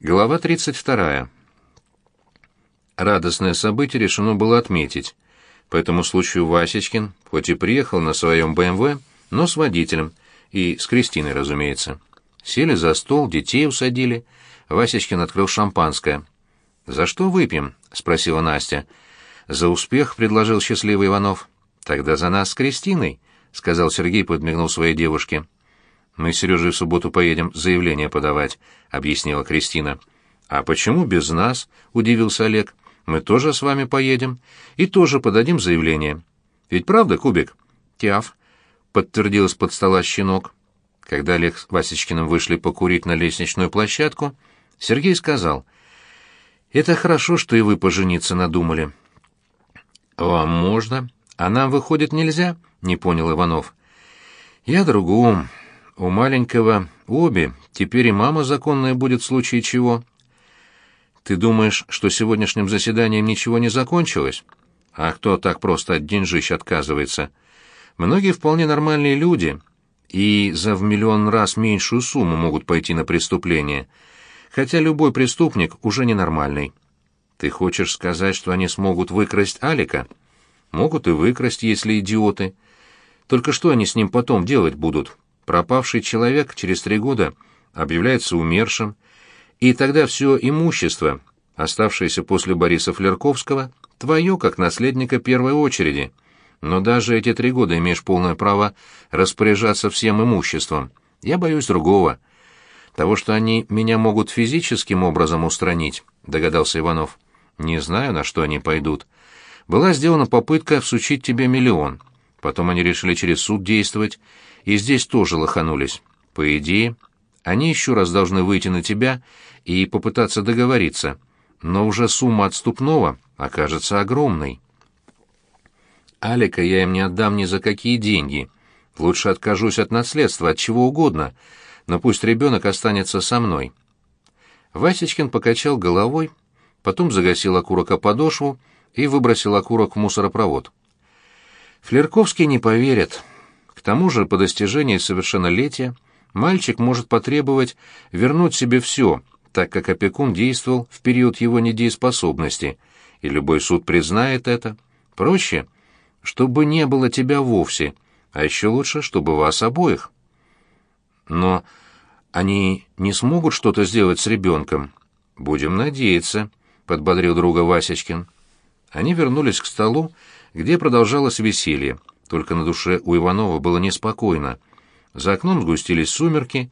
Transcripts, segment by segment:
Глава 32. Радостное событие решено было отметить. По этому случаю Васечкин, хоть и приехал на своем БМВ, но с водителем, и с Кристиной, разумеется. Сели за стол, детей усадили. Васечкин открыл шампанское. «За что выпьем?» — спросила Настя. «За успех», — предложил счастливый Иванов. «Тогда за нас с Кристиной», — сказал Сергей, подмигнул своей девушке. «Мы с Сережей в субботу поедем заявление подавать», — объяснила Кристина. «А почему без нас?» — удивился Олег. «Мы тоже с вами поедем и тоже подадим заявление. Ведь правда, Кубик?» «Тяв», — подтвердил из-под стола щенок. Когда Олег с Васечкиным вышли покурить на лестничную площадку, Сергей сказал, «Это хорошо, что и вы пожениться надумали». «Вам можно, а нам, выходит, нельзя?» — не понял Иванов. «Я другом. У маленького обе, теперь и мама законная будет в случае чего. Ты думаешь, что сегодняшним заседанием ничего не закончилось? А кто так просто от деньжищ отказывается? Многие вполне нормальные люди и за в миллион раз меньшую сумму могут пойти на преступление, хотя любой преступник уже ненормальный. Ты хочешь сказать, что они смогут выкрасть Алика? Могут и выкрасть, если идиоты. Только что они с ним потом делать будут?» Пропавший человек через три года объявляется умершим, и тогда все имущество, оставшееся после Бориса Флерковского, твое как наследника первой очереди. Но даже эти три года имеешь полное право распоряжаться всем имуществом. Я боюсь другого. Того, что они меня могут физическим образом устранить, догадался Иванов. Не знаю, на что они пойдут. Была сделана попытка всучить тебе миллион. Потом они решили через суд действовать, и здесь тоже лоханулись. По идее, они еще раз должны выйти на тебя и попытаться договориться, но уже сумма отступного окажется огромной. Алика я им не отдам ни за какие деньги. Лучше откажусь от наследства, от чего угодно, но пусть ребенок останется со мной. Васечкин покачал головой, потом загасил окурок о подошву и выбросил окурок в мусоропровод. Флерковский не поверит. К тому же, по достижении совершеннолетия, мальчик может потребовать вернуть себе все, так как опекун действовал в период его недееспособности, и любой суд признает это. Проще, чтобы не было тебя вовсе, а еще лучше, чтобы вас обоих. Но они не смогут что-то сделать с ребенком. Будем надеяться, — подбодрил друга Васечкин. Они вернулись к столу, где продолжалось веселье, только на душе у Иванова было неспокойно. За окном сгустились сумерки,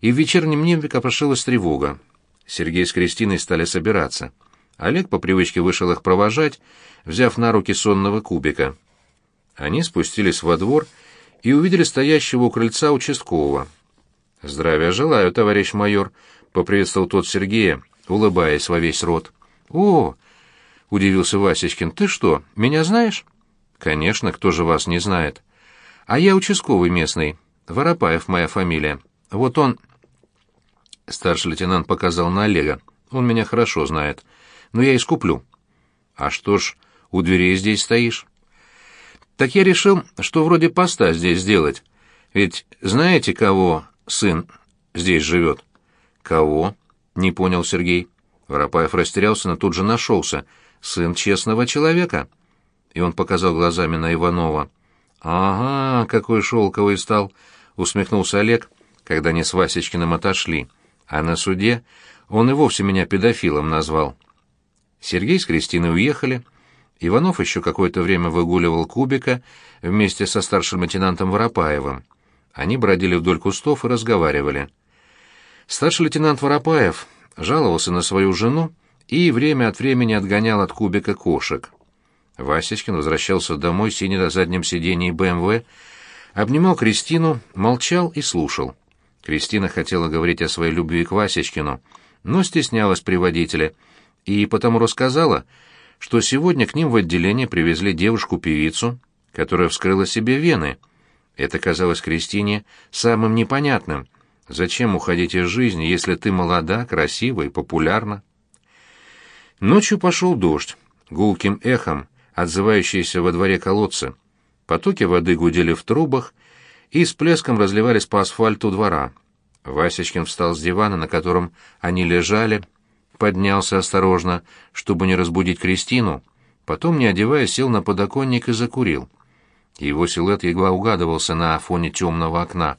и в вечернем небе копошилась тревога. Сергей с Кристиной стали собираться. Олег по привычке вышел их провожать, взяв на руки сонного кубика. Они спустились во двор и увидели стоящего у крыльца участкового. «Здравия желаю, товарищ майор», — поприветствовал тот Сергея, улыбаясь во весь рот. «О, — удивился Васечкин. «Ты что, меня знаешь?» «Конечно, кто же вас не знает?» «А я участковый местный. Воропаев моя фамилия. Вот он...» Старший лейтенант показал на Олега. «Он меня хорошо знает. Но я искуплю». «А что ж, у дверей здесь стоишь?» «Так я решил, что вроде поста здесь сделать. Ведь знаете, кого сын здесь живет?» «Кого?» — не понял Сергей. Воропаев растерялся, но тут же нашелся — сын честного человека. И он показал глазами на Иванова. «Ага, какой шелковый стал!» — усмехнулся Олег, когда они с Васечкиным отошли. А на суде он и вовсе меня педофилом назвал. Сергей с Кристиной уехали. Иванов еще какое-то время выгуливал Кубика вместе со старшим лейтенантом Воропаевым. Они бродили вдоль кустов и разговаривали. Старший лейтенант Воропаев жаловался на свою жену, и время от времени отгонял от кубика кошек. Васечкин возвращался домой, сидя на заднем сидении БМВ, обнимал Кристину, молчал и слушал. Кристина хотела говорить о своей любви к Васечкину, но стеснялась при водителе, и потому рассказала, что сегодня к ним в отделение привезли девушку-певицу, которая вскрыла себе вены. Это казалось Кристине самым непонятным. Зачем уходить из жизни, если ты молода, красива и популярна? Ночью пошел дождь, гулким эхом, отзывающийся во дворе колодца. Потоки воды гудели в трубах и с плеском разливались по асфальту двора. Васечкин встал с дивана, на котором они лежали, поднялся осторожно, чтобы не разбудить Кристину, потом, не одеваясь, сел на подоконник и закурил. Его силуэт едва угадывался на фоне темного окна.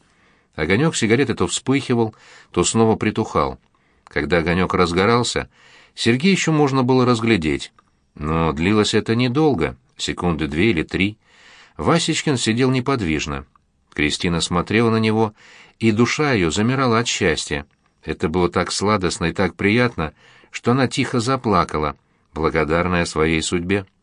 Огонек сигареты то вспыхивал, то снова притухал. Когда огонек разгорался, Сергея еще можно было разглядеть. Но длилось это недолго, секунды две или три. Васечкин сидел неподвижно. Кристина смотрела на него, и душа ее замирала от счастья. Это было так сладостно и так приятно, что она тихо заплакала, благодарная своей судьбе.